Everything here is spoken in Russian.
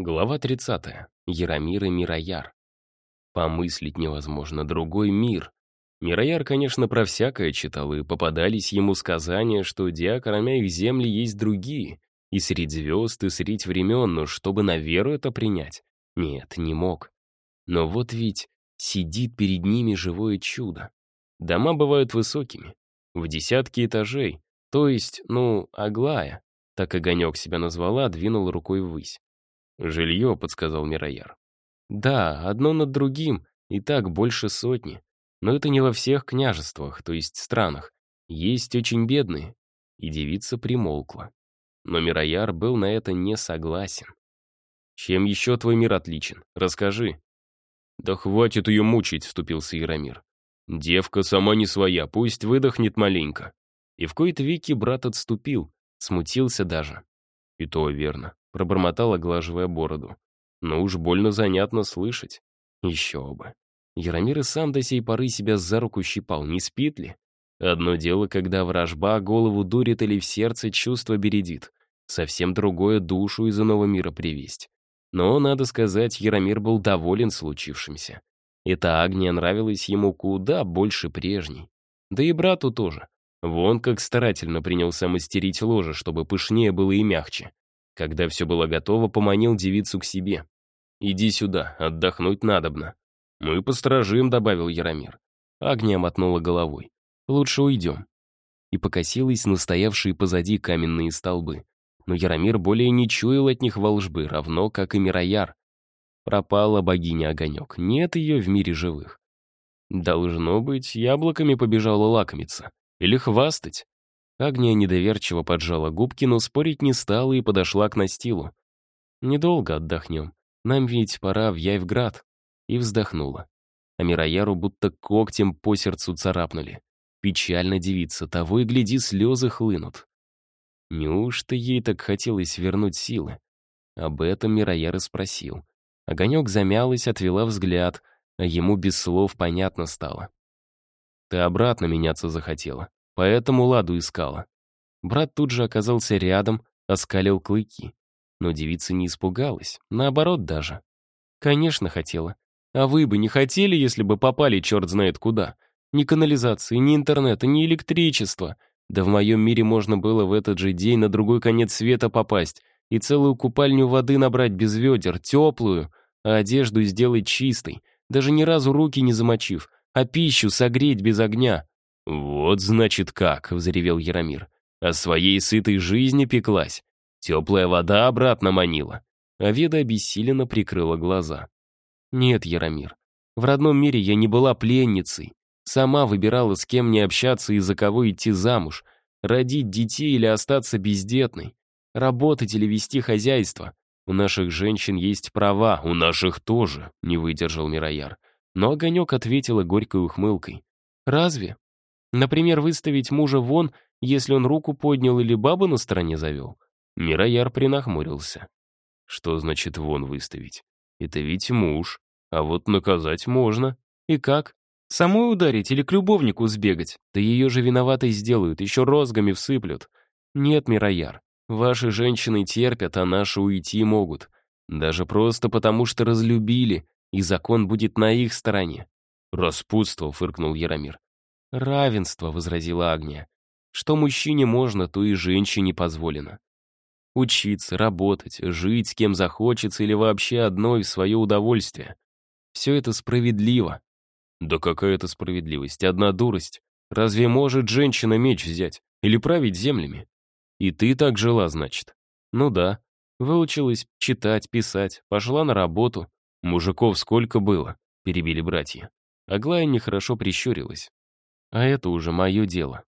Глава 30. Яромир и Мирояр. Помыслить невозможно, другой мир. Мирояр, конечно, про всякое читал, и попадались ему сказания, что диакромя их земли есть другие, и средь звезд, и средь времен, но чтобы на веру это принять, нет, не мог. Но вот ведь сидит перед ними живое чудо. Дома бывают высокими, в десятки этажей, то есть, ну, Аглая, так огонек себя назвала, двинул рукой ввысь. «Жилье», — подсказал Мирояр. «Да, одно над другим, и так больше сотни. Но это не во всех княжествах, то есть странах. Есть очень бедные». И девица примолкла. Но Мирояр был на это не согласен. «Чем еще твой мир отличен? Расскажи». «Да хватит ее мучить», — вступился Яромир. «Девка сама не своя, пусть выдохнет маленько». И в кои-то веки брат отступил, смутился даже. И то верно пробормотал, оглаживая бороду. Но уж больно занятно слышать. Еще бы. Яромир и сам до сей поры себя за руку щипал, не спит ли? Одно дело, когда вражба голову дурит или в сердце чувство бередит. Совсем другое душу из иного мира привесть. Но, надо сказать, Яромир был доволен случившимся. Эта Агния нравилась ему куда больше прежней. Да и брату тоже. Вон как старательно принялся мастерить ложе, чтобы пышнее было и мягче. Когда все было готово, поманил девицу к себе. «Иди сюда, отдохнуть надобно». «Мы посторожим», — добавил Яромир. Агния мотнула головой. «Лучше уйдем». И покосилась на стоявшие позади каменные столбы. Но Яромир более не чуял от них волжбы, равно как и Мирояр. Пропала богиня Огонек, нет ее в мире живых. Должно быть, яблоками побежала лакомиться. Или хвастать. Агния недоверчиво поджала губки, но спорить не стала и подошла к настилу. «Недолго отдохнем. Нам ведь пора в Яйвград». И вздохнула. А Мирояру будто когтем по сердцу царапнули. Печально девица, того и гляди, слезы хлынут. Неужто ей так хотелось вернуть силы? Об этом Мирояр и спросил. Огонек замялась, отвела взгляд, а ему без слов понятно стало. «Ты обратно меняться захотела. Поэтому ладу искала. Брат тут же оказался рядом, оскалил клыки. Но девица не испугалась, наоборот даже. Конечно, хотела. А вы бы не хотели, если бы попали черт знает куда? Ни канализации, ни интернета, ни электричества. Да в моем мире можно было в этот же день на другой конец света попасть и целую купальню воды набрать без ведер, теплую, а одежду сделать чистой, даже ни разу руки не замочив, а пищу согреть без огня. «Вот, значит, как!» — взревел Яромир. «О своей сытой жизни пеклась. Теплая вода обратно манила». А Веда обессиленно прикрыла глаза. «Нет, Яромир, в родном мире я не была пленницей. Сама выбирала, с кем мне общаться и за кого идти замуж, родить детей или остаться бездетной, работать или вести хозяйство. У наших женщин есть права, у наших тоже», — не выдержал Мирояр. Но Огонек ответила горькой ухмылкой. «Разве? Например, выставить мужа вон, если он руку поднял или бабу на стороне завел. Мирояр принахмурился. Что значит вон выставить? Это ведь муж. А вот наказать можно. И как? Самой ударить или к любовнику сбегать? Да ее же виноватой сделают, еще розгами всыплют. Нет, Мирояр, ваши женщины терпят, а наши уйти могут. Даже просто потому, что разлюбили, и закон будет на их стороне. «Распутство», — фыркнул Яромир. «Равенство», — возразила Агния. «Что мужчине можно, то и женщине позволено. Учиться, работать, жить с кем захочется или вообще одной в свое удовольствие. Все это справедливо». «Да какая это справедливость? Одна дурость. Разве может женщина меч взять? Или править землями? И ты так жила, значит?» «Ну да. Выучилась читать, писать, пошла на работу. Мужиков сколько было?» — перебили братья. Аглая нехорошо прищурилась. А это уже мое дело.